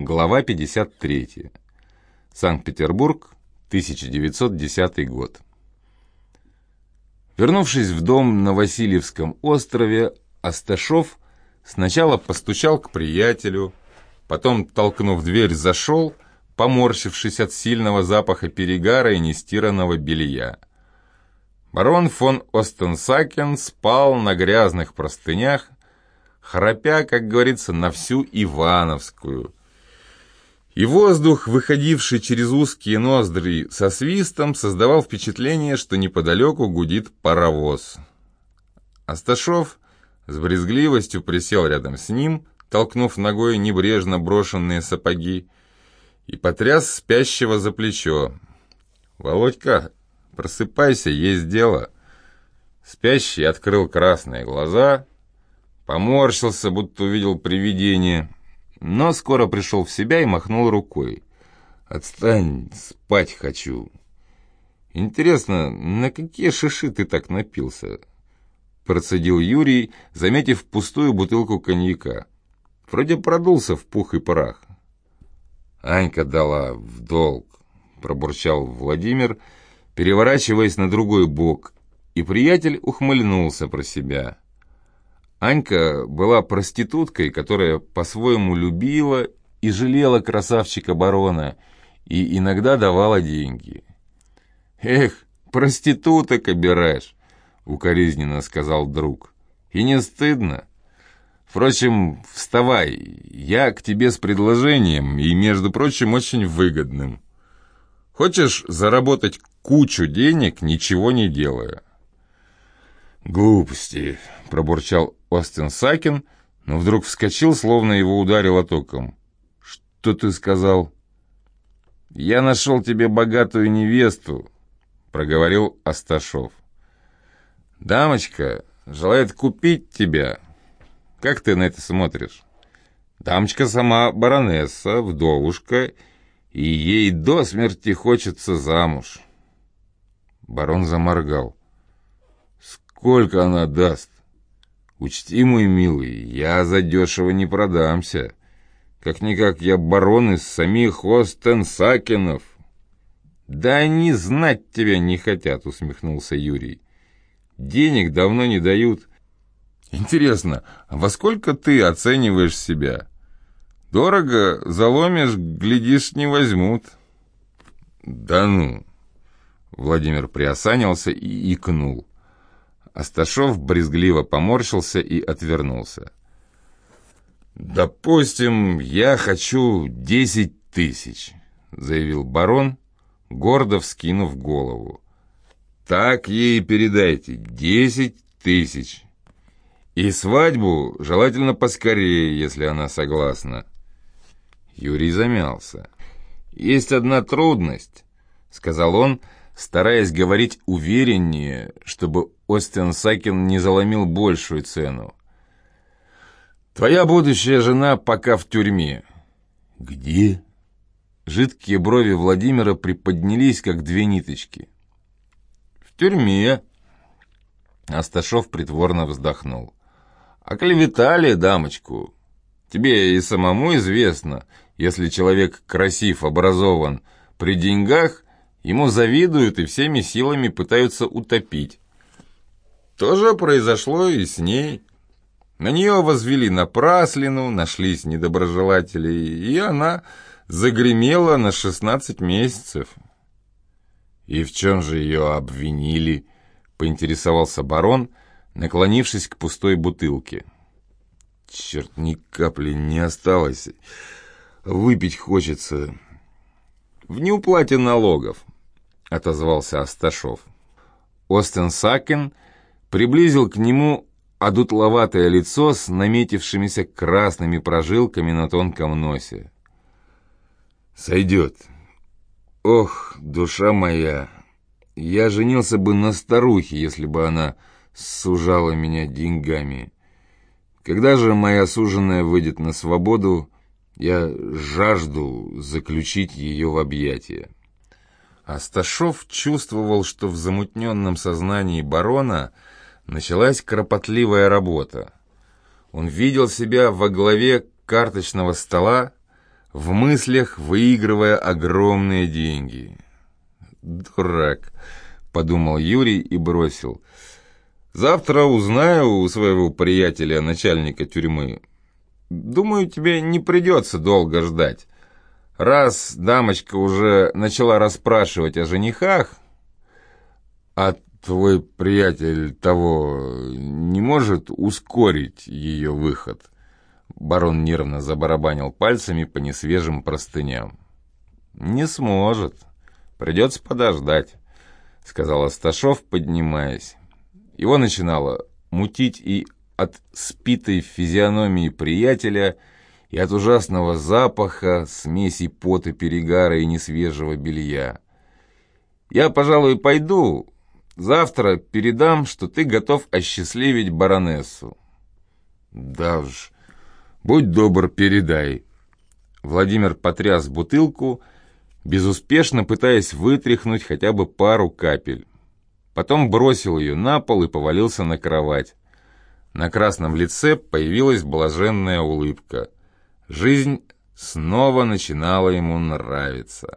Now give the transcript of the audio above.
Глава 53. Санкт-Петербург, 1910 год. Вернувшись в дом на Васильевском острове, Асташов сначала постучал к приятелю, потом, толкнув дверь, зашел, поморщившись от сильного запаха перегара и нестиранного белья. Барон фон Остенсакен спал на грязных простынях, храпя, как говорится, на всю Ивановскую. И воздух, выходивший через узкие ноздри со свистом, создавал впечатление, что неподалеку гудит паровоз. Асташов с брезгливостью присел рядом с ним, толкнув ногой небрежно брошенные сапоги, и потряс спящего за плечо. «Володька, просыпайся, есть дело!» Спящий открыл красные глаза, поморщился, будто увидел привидение, но скоро пришел в себя и махнул рукой. «Отстань, спать хочу!» «Интересно, на какие шиши ты так напился?» Процедил Юрий, заметив пустую бутылку коньяка. Вроде продулся в пух и прах. «Анька дала в долг», — пробурчал Владимир, переворачиваясь на другой бок, и приятель ухмыльнулся про себя. Анька была проституткой, которая по-своему любила и жалела красавчика барона, и иногда давала деньги. «Эх, проституток обираешь», — укоризненно сказал друг. «И не стыдно?» Впрочем, вставай, я к тебе с предложением, и, между прочим, очень выгодным. Хочешь заработать кучу денег, ничего не делая?» «Глупости», — пробурчал Остин Сакин, но вдруг вскочил, словно его ударило током. «Что ты сказал?» «Я нашел тебе богатую невесту», — проговорил Асташов. «Дамочка желает купить тебя». Как ты на это смотришь? Дамочка сама баронесса, вдовушка, и ей до смерти хочется замуж. Барон заморгал. Сколько она даст? Учти, мой милый, я за дешево не продамся. Как-никак я барон из самих Остенсакенов. Да они знать тебя не хотят, усмехнулся Юрий. Денег давно не дают. Интересно, во сколько ты оцениваешь себя? Дорого заломишь, глядишь, не возьмут. Да ну. Владимир приосанился и икнул. Асташов брезгливо поморщился и отвернулся. «Допустим, я хочу десять тысяч», — заявил барон, гордо вскинув голову. «Так ей передайте, десять тысяч». И свадьбу желательно поскорее, если она согласна. Юрий замялся. «Есть одна трудность», — сказал он, стараясь говорить увереннее, чтобы Остин Сакин не заломил большую цену. «Твоя будущая жена пока в тюрьме». «Где?» Жидкие брови Владимира приподнялись, как две ниточки. «В тюрьме», — Асташов притворно вздохнул. Оклеветали дамочку. Тебе и самому известно, если человек красив, образован, при деньгах, ему завидуют и всеми силами пытаются утопить. То же произошло и с ней. На нее возвели напраслину, нашлись недоброжелатели, и она загремела на 16 месяцев. «И в чем же ее обвинили?» — поинтересовался барон — наклонившись к пустой бутылке. «Черт, ни капли не осталось. Выпить хочется». «В неуплате налогов», — отозвался Асташов. Остен Сакен приблизил к нему одутловатое лицо с наметившимися красными прожилками на тонком носе. «Сойдет. Ох, душа моя, я женился бы на старухе, если бы она сужала меня деньгами. Когда же моя суженая выйдет на свободу, я жажду заключить ее в объятия. Асташов чувствовал, что в замутненном сознании барона началась кропотливая работа. Он видел себя во главе карточного стола, в мыслях выигрывая огромные деньги. «Дурак», — подумал Юрий и бросил. «Завтра узнаю у своего приятеля, начальника тюрьмы. Думаю, тебе не придется долго ждать. Раз дамочка уже начала расспрашивать о женихах, а твой приятель того не может ускорить ее выход». Барон нервно забарабанил пальцами по несвежим простыням. «Не сможет. Придется подождать», — сказал Асташов, поднимаясь. Его начинало мутить и от спитой физиономии приятеля, и от ужасного запаха, смеси пота, перегара и несвежего белья. «Я, пожалуй, пойду. Завтра передам, что ты готов осчастливить баронессу». «Да уж, будь добр, передай». Владимир потряс бутылку, безуспешно пытаясь вытряхнуть хотя бы пару капель. Потом бросил ее на пол и повалился на кровать. На красном лице появилась блаженная улыбка. Жизнь снова начинала ему нравиться.